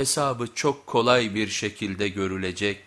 hesabı çok kolay bir şekilde görülecek.